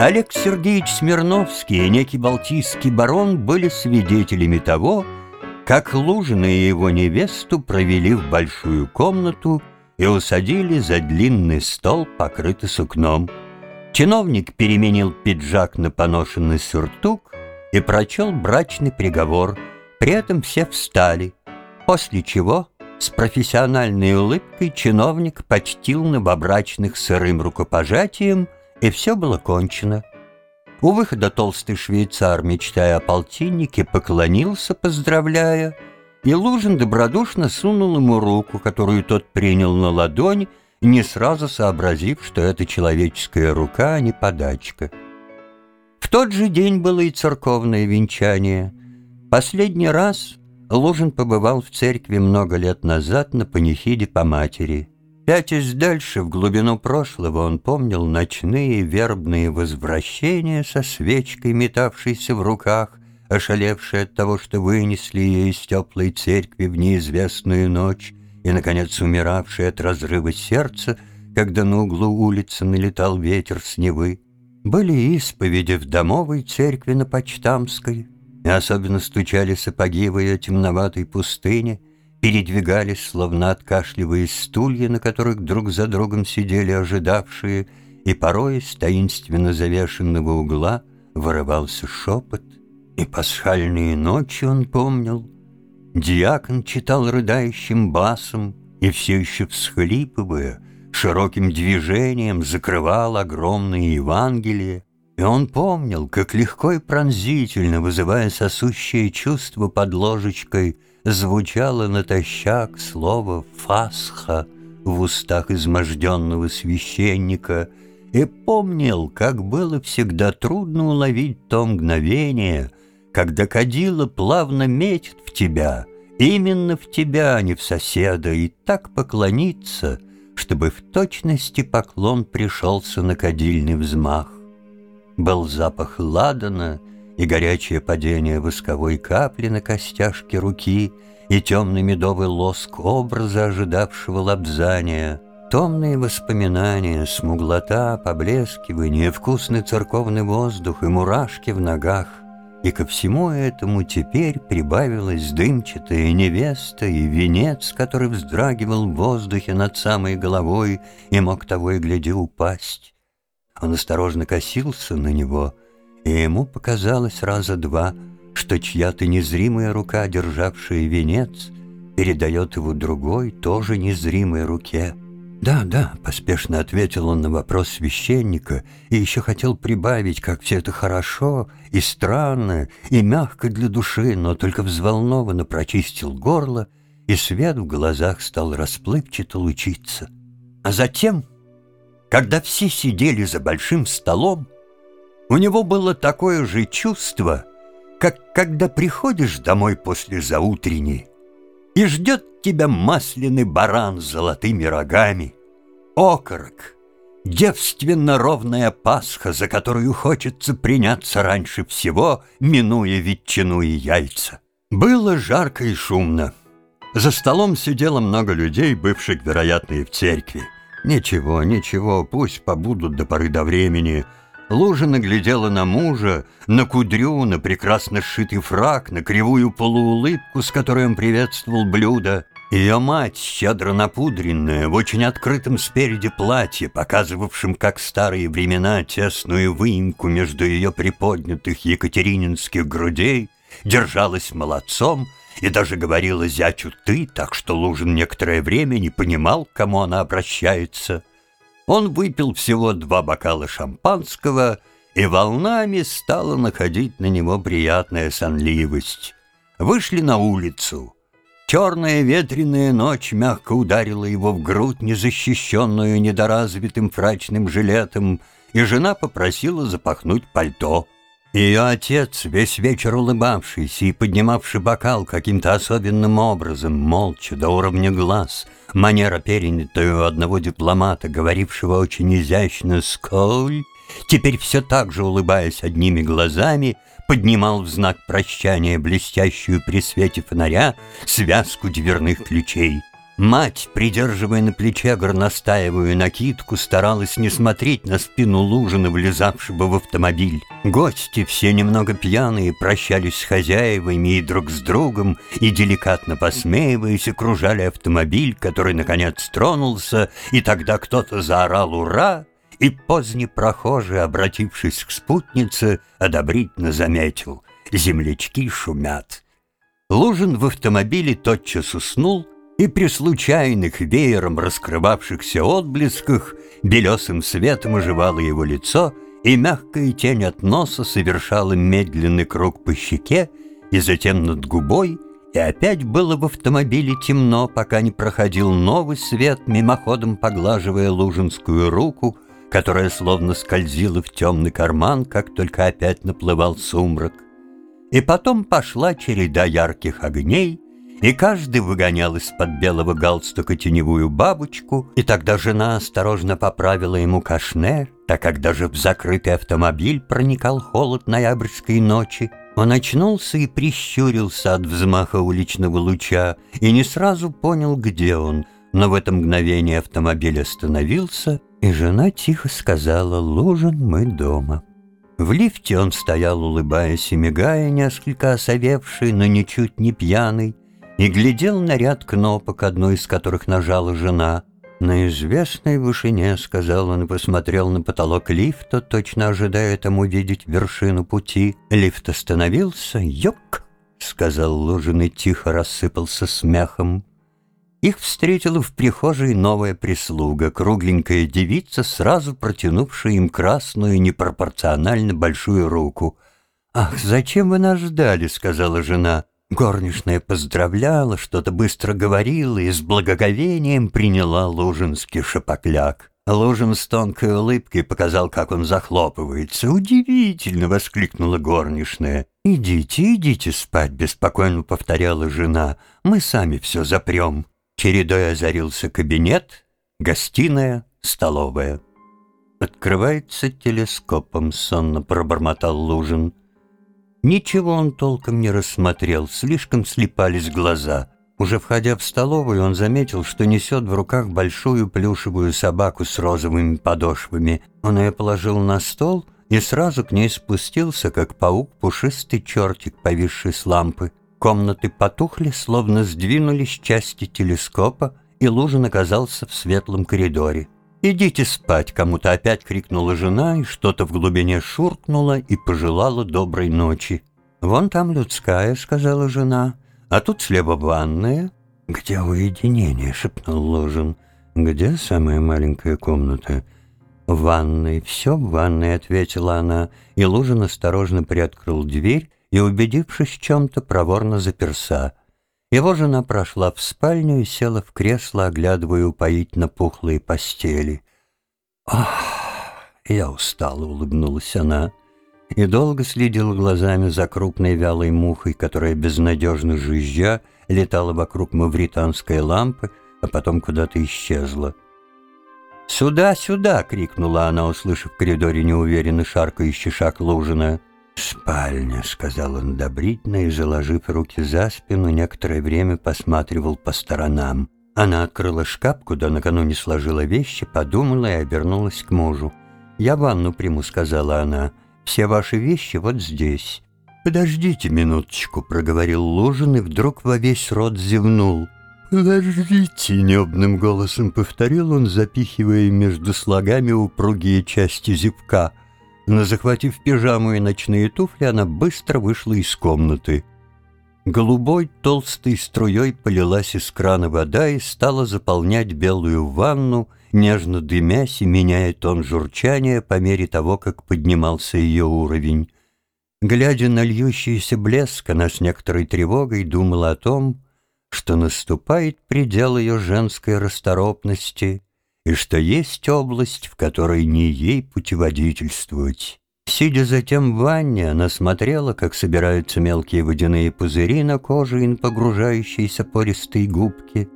Олег Сергеевич Смирновский и некий балтийский барон были свидетелями того, как Лужина и его невесту провели в большую комнату и усадили за длинный стол, покрытый сукном. Чиновник переменил пиджак на поношенный сюртук и прочел брачный приговор. При этом все встали, после чего с профессиональной улыбкой чиновник почтил новобрачных сырым рукопожатием – и все было кончено. У выхода толстый швейцар, мечтая о полтиннике, поклонился, поздравляя, и Лужин добродушно сунул ему руку, которую тот принял на ладонь, не сразу сообразив, что это человеческая рука, а не подачка. В тот же день было и церковное венчание. Последний раз Лужин побывал в церкви много лет назад на панихиде по матери. Пятясь дальше, в глубину прошлого, он помнил ночные вербные возвращения со свечкой, метавшейся в руках, ошалевшей от того, что вынесли ее из теплой церкви в неизвестную ночь, и, наконец, умиравшей от разрыва сердца, когда на углу улицы налетал ветер с Невы. Были исповеди в домовой церкви на Почтамской, и особенно стучали сапоги в ее темноватой пустыне — передвигались, словно откашливаясь стулья, на которых друг за другом сидели ожидавшие, и порой из таинственно завешенного угла вырывался шепот, и пасхальные ночи он помнил. Диакон читал рыдающим басом, и все еще всхлипывая, широким движением закрывал огромные Евангелие, и он помнил, как легко и пронзительно, вызывая сосущее чувство под ложечкой, звучало натощак слово «фасха» в устах изможденного священника и помнил, как было всегда трудно уловить то мгновение, когда кадила плавно метит в тебя, именно в тебя, а не в соседа, и так поклониться, чтобы в точности поклон пришелся на кадильный взмах. Был запах ладана — и горячее падение восковой капли на костяшке руки, и темный медовый лоск образа, ожидавшего лобзания, томные воспоминания, смуглота, поблескивание, вкусный церковный воздух и мурашки в ногах. И ко всему этому теперь прибавилась дымчатая невеста и венец, который вздрагивал в воздухе над самой головой и мог того и гляди упасть. Он осторожно косился на него — и ему показалось раза два, что чья-то незримая рука, державшая венец, передает его другой, тоже незримой руке. «Да, да», — поспешно ответил он на вопрос священника и еще хотел прибавить, как все это хорошо и странно, и мягко для души, но только взволнованно прочистил горло, и свет в глазах стал расплывчато лучиться. А затем, когда все сидели за большим столом, у него было такое же чувство, как когда приходишь домой после заутренней, и ждет тебя масляный баран с золотыми рогами, окорок, девственно ровная Пасха, за которую хочется приняться раньше всего, минуя ветчину и яйца. Было жарко и шумно. За столом сидело много людей, бывших, вероятно, и в церкви. Ничего, ничего, пусть побудут до поры до времени — Лужина глядела на мужа, на кудрю, на прекрасно сшитый фраг, на кривую полуулыбку, с которой он приветствовал блюдо. Ее мать, щедро напудренная, в очень открытом спереди платье, показывавшем, как старые времена, тесную выемку между ее приподнятых екатерининских грудей, держалась молодцом и даже говорила зятю «ты», так что Лужин некоторое время не понимал, к кому она обращается. Он выпил всего два бокала шампанского, и волнами стала находить на него приятная сонливость. Вышли на улицу. Черная ветреная ночь мягко ударила его в грудь, незащищенную недоразвитым фрачным жилетом, и жена попросила запахнуть пальто. Ее отец, весь вечер улыбавшийся и поднимавший бокал каким-то особенным образом, молча, до уровня глаз — манера, перенятая у одного дипломата, говорившего очень изящно «сколь», теперь все так же, улыбаясь одними глазами, поднимал в знак прощания блестящую при свете фонаря связку дверных ключей. Мать, придерживая на плече горностаевую накидку, старалась не смотреть на спину Лужина, влезавшего в автомобиль. Гости, все немного пьяные, прощались с хозяевами и друг с другом, и, деликатно посмеиваясь, окружали автомобиль, который, наконец, тронулся, и тогда кто-то заорал «Ура!», и поздний прохожий, обратившись к спутнице, одобрительно заметил «Землячки шумят». Лужин в автомобиле тотчас уснул, и при случайных веером раскрывавшихся отблесках белесым светом оживало его лицо, и мягкая тень от носа совершала медленный круг по щеке, и затем над губой, и опять было в автомобиле темно, пока не проходил новый свет, мимоходом поглаживая лужинскую руку, которая словно скользила в темный карман, как только опять наплывал сумрак. И потом пошла череда ярких огней — и каждый выгонял из-под белого галстука теневую бабочку, и тогда жена осторожно поправила ему кашне, так как даже в закрытый автомобиль проникал холод ноябрьской ночи. Он очнулся и прищурился от взмаха уличного луча, и не сразу понял, где он, но в это мгновение автомобиль остановился, и жена тихо сказала «Лужин, мы дома». В лифте он стоял, улыбаясь и мигая, несколько осовевший, но ничуть не пьяный, и глядел на ряд кнопок, одну из которых нажала жена. На известной вышине, сказал он посмотрел на потолок лифта, точно ожидая там увидеть вершину пути. Лифт остановился. «Йок!» — сказал Лужин и тихо рассыпался смехом. Их встретила в прихожей новая прислуга, кругленькая девица, сразу протянувшая им красную, непропорционально большую руку. «Ах, зачем вы нас ждали?» — сказала жена. Горничная поздравляла, что-то быстро говорила и с благоговением приняла лужинский шапокляк. Лужин с тонкой улыбкой показал, как он захлопывается. «Удивительно!» — воскликнула горничная. «Идите, идите спать», — беспокойно повторяла жена. «Мы сами все запрем». Чередой озарился кабинет, гостиная, столовая. «Открывается телескопом», — сонно пробормотал Лужин. Ничего он толком не рассмотрел, слишком слепались глаза. Уже входя в столовую, он заметил, что несет в руках большую плюшевую собаку с розовыми подошвами. Он ее положил на стол и сразу к ней спустился, как паук, пушистый чертик, повисший с лампы. Комнаты потухли, словно сдвинулись части телескопа, и Лужин оказался в светлом коридоре. «Идите спать!» — кому-то опять крикнула жена, и что-то в глубине шуркнуло и пожелала доброй ночи. «Вон там людская», — сказала жена, — «а тут слева ванная». «Где уединение?» — шепнул Ложин. «Где самая маленькая комната?» «В ванной. Все в ванной», — ответила она, и Лужин осторожно приоткрыл дверь и, убедившись в чем-то, проворно заперся. Его жена прошла в спальню и села в кресло, оглядывая упоительно пухлые постели. «Ах, я устала», — улыбнулась она, и долго следила глазами за крупной вялой мухой, которая безнадежно жужжа летала вокруг мавританской лампы, а потом куда-то исчезла. «Сюда, сюда!» — крикнула она, услышав в коридоре неуверенно шаркающий шаг Лужина. «Спальня», — сказал он добрительно и, заложив руки за спину, некоторое время посматривал по сторонам. Она открыла шкаф, куда накануне сложила вещи, подумала и обернулась к мужу. «Я ванну приму», — сказала она. «Все ваши вещи вот здесь». «Подождите минуточку», — проговорил Лужин и вдруг во весь рот зевнул. «Подождите», — небным голосом повторил он, запихивая между слогами упругие части зевка — но, захватив пижаму и ночные туфли, она быстро вышла из комнаты. Голубой толстой струей полилась из крана вода и стала заполнять белую ванну, нежно дымясь и меняя тон журчания по мере того, как поднимался ее уровень. Глядя на льющийся блеск, она с некоторой тревогой думала о том, что наступает предел ее женской расторопности — и что есть область, в которой не ей путеводительствовать. Сидя затем в ванне, она смотрела, как собираются мелкие водяные пузыри на коже и погружающиеся пористые губки.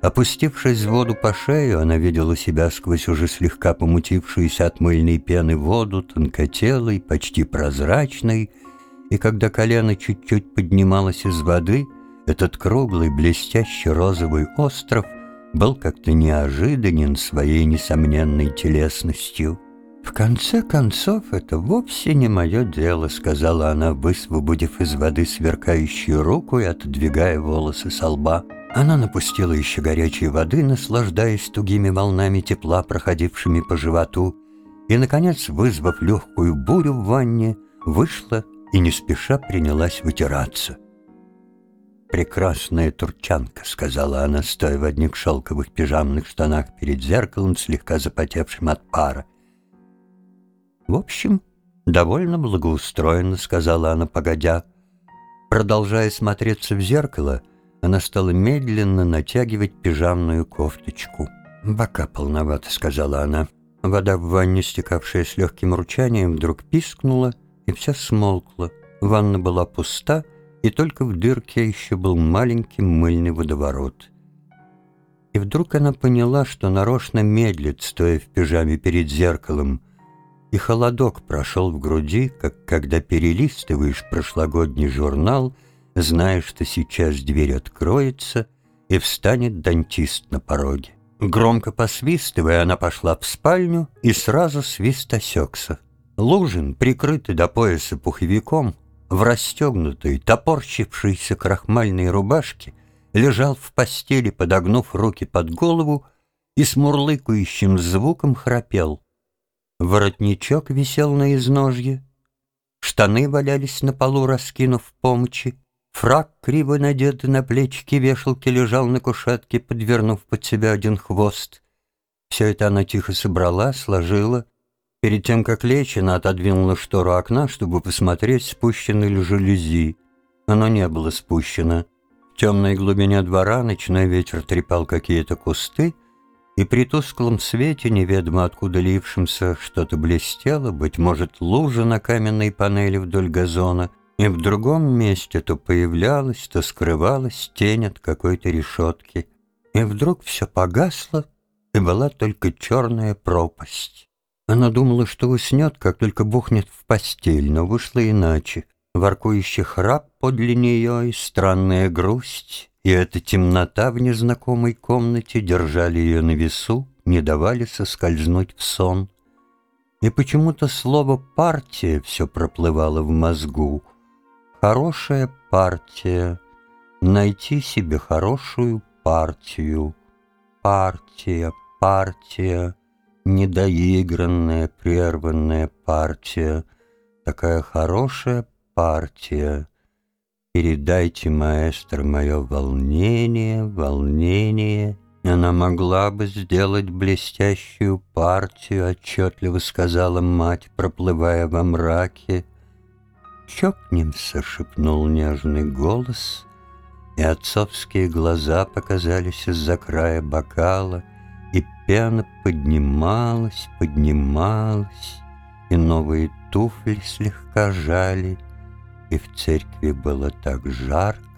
Опустившись в воду по шею, она видела себя сквозь уже слегка помутившуюся от мыльной пены воду, тонкотелой, почти прозрачной, и когда колено чуть-чуть поднималось из воды, этот круглый блестящий розовый остров — был как-то неожиданен своей несомненной телесностью. «В конце концов, это вовсе не мое дело», — сказала она, высвободив из воды сверкающую руку и отодвигая волосы со лба. Она напустила еще горячей воды, наслаждаясь тугими волнами тепла, проходившими по животу, и, наконец, вызвав легкую бурю в ванне, вышла и не спеша принялась вытираться. «Прекрасная турчанка», — сказала она, стоя в одних шелковых пижамных штанах перед зеркалом, слегка запотевшим от пара. «В общем, довольно благоустроенно», — сказала она, погодя. Продолжая смотреться в зеркало, она стала медленно натягивать пижамную кофточку. «Бока полновато», — сказала она. Вода в ванне, стекавшая с легким ручанием, вдруг пискнула, и вся смолкла. Ванна была пуста, и только в дырке еще был маленький мыльный водоворот. И вдруг она поняла, что нарочно медлит, стоя в пижаме перед зеркалом, и холодок прошел в груди, как когда перелистываешь прошлогодний журнал, зная, что сейчас дверь откроется, и встанет дантист на пороге. Громко посвистывая, она пошла в спальню, и сразу свист осекся. Лужин, прикрытый до пояса пуховиком, в расстегнутой, топорщившейся крахмальной рубашке, лежал в постели, подогнув руки под голову, и с мурлыкающим звуком храпел. Воротничок висел на изножье, штаны валялись на полу, раскинув помощи, Фраг, криво надетый на плечики вешалки, лежал на кушетке, подвернув под себя один хвост. Все это она тихо собрала, сложила. Перед тем, как лечь, она отодвинула штору окна, чтобы посмотреть, спущены ли жалюзи. Оно не было спущено. В темной глубине двора ночной ветер трепал какие-то кусты, и при тусклом свете, неведомо откуда лившимся, что-то блестело, быть может, лужа на каменной панели вдоль газона — и в другом месте то появлялась, то скрывалась тень от какой-то решетки. И вдруг все погасло, и была только черная пропасть. Она думала, что уснет, как только бухнет в постель, но вышло иначе. Воркующий храп подле нее и странная грусть, и эта темнота в незнакомой комнате держали ее на весу, не давали соскользнуть в сон. И почему-то слово «партия» все проплывало в мозгу, Хорошая партия. Найти себе хорошую партию. Партия, партия. Недоигранная, прерванная партия. Такая хорошая партия. Передайте, маэстро, мое волнение, волнение. Она могла бы сделать блестящую партию, отчетливо сказала мать, проплывая во мраке. «Чокнемся», — шепнул нежный голос, И отцовские глаза показались из-за края бокала, И пена поднималась, поднималась, И новые туфли слегка жали, И в церкви было так жарко,